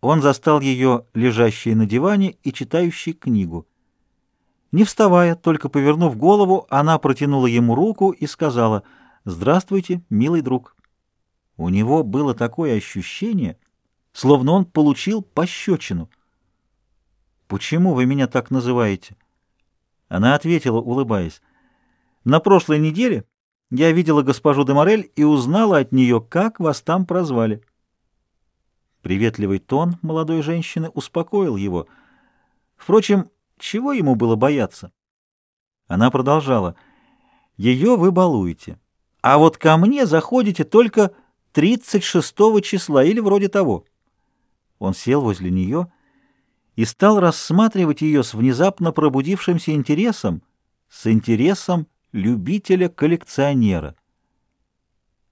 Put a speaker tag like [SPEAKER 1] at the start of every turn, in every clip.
[SPEAKER 1] он застал ее лежащей на диване и читающей книгу. Не вставая, только повернув голову, она протянула ему руку и сказала «Здравствуйте, милый друг». У него было такое ощущение, словно он получил пощечину. «Почему вы меня так называете?» Она ответила, улыбаясь. «На прошлой неделе я видела госпожу де Морель и узнала от нее, как вас там прозвали». Приветливый тон молодой женщины успокоил его. Впрочем, чего ему было бояться? Она продолжала. «Ее вы балуете, а вот ко мне заходите только 36 числа или вроде того». Он сел возле нее и стал рассматривать ее с внезапно пробудившимся интересом, с интересом любителя-коллекционера.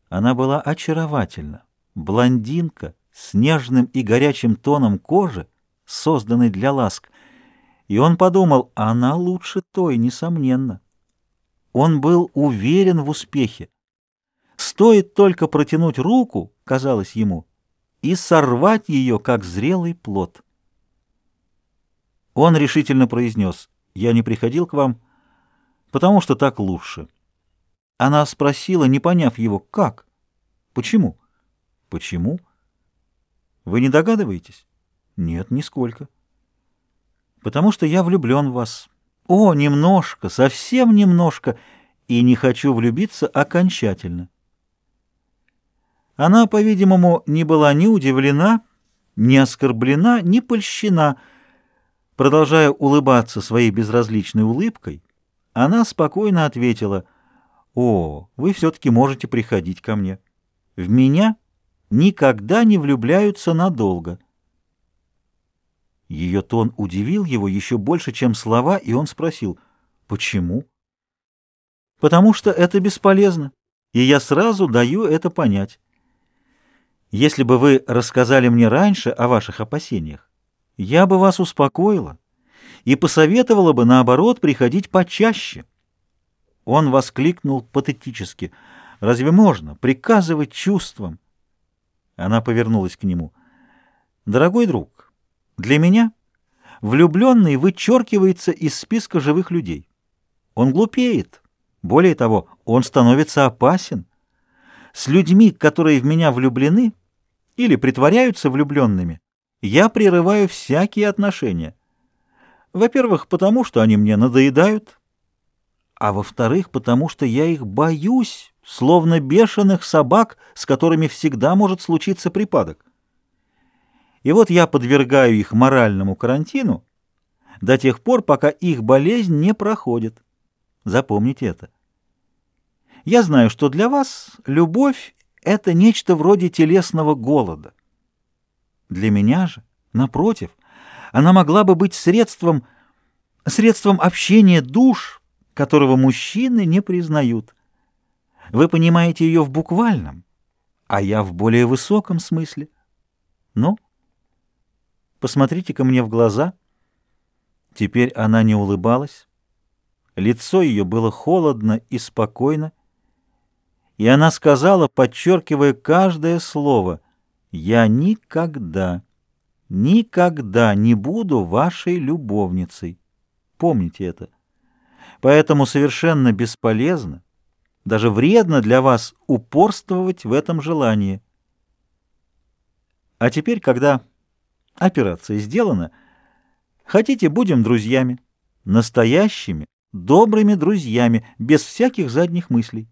[SPEAKER 1] Она была очаровательна, блондинка, с нежным и горячим тоном кожи, созданной для ласк, и он подумал, она лучше той, несомненно. Он был уверен в успехе. Стоит только протянуть руку, казалось ему, и сорвать ее, как зрелый плод. Он решительно произнес, «Я не приходил к вам, потому что так лучше». Она спросила, не поняв его, «Как? Почему?» «Почему?» Вы не догадываетесь? Нет, нисколько. Потому что я влюблен в вас. О, немножко, совсем немножко, и не хочу влюбиться окончательно. Она, по-видимому, не была ни удивлена, ни оскорблена, ни польщена. Продолжая улыбаться своей безразличной улыбкой, она спокойно ответила, «О, вы все-таки можете приходить ко мне. В меня никогда не влюбляются надолго». Ее тон удивил его еще больше, чем слова, и он спросил, «Почему?» «Потому что это бесполезно, и я сразу даю это понять. Если бы вы рассказали мне раньше о ваших опасениях, я бы вас успокоила и посоветовала бы, наоборот, приходить почаще». Он воскликнул патетически, «Разве можно приказывать чувствам?» Она повернулась к нему. «Дорогой друг, для меня влюбленный вычеркивается из списка живых людей. Он глупеет. Более того, он становится опасен. С людьми, которые в меня влюблены или притворяются влюбленными, я прерываю всякие отношения. Во-первых, потому что они мне надоедают, а во-вторых, потому что я их боюсь, словно бешеных собак, с которыми всегда может случиться припадок. И вот я подвергаю их моральному карантину до тех пор, пока их болезнь не проходит. Запомните это. Я знаю, что для вас любовь — это нечто вроде телесного голода. Для меня же, напротив, она могла бы быть средством, средством общения душ, которого мужчины не признают. Вы понимаете ее в буквальном, а я в более высоком смысле. Ну, посмотрите-ка мне в глаза. Теперь она не улыбалась. Лицо ее было холодно и спокойно, и она сказала, подчеркивая каждое слово, «Я никогда, никогда не буду вашей любовницей». Помните это. Поэтому совершенно бесполезно, даже вредно для вас упорствовать в этом желании. А теперь, когда операция сделана, хотите, будем друзьями, настоящими, добрыми друзьями, без всяких задних мыслей.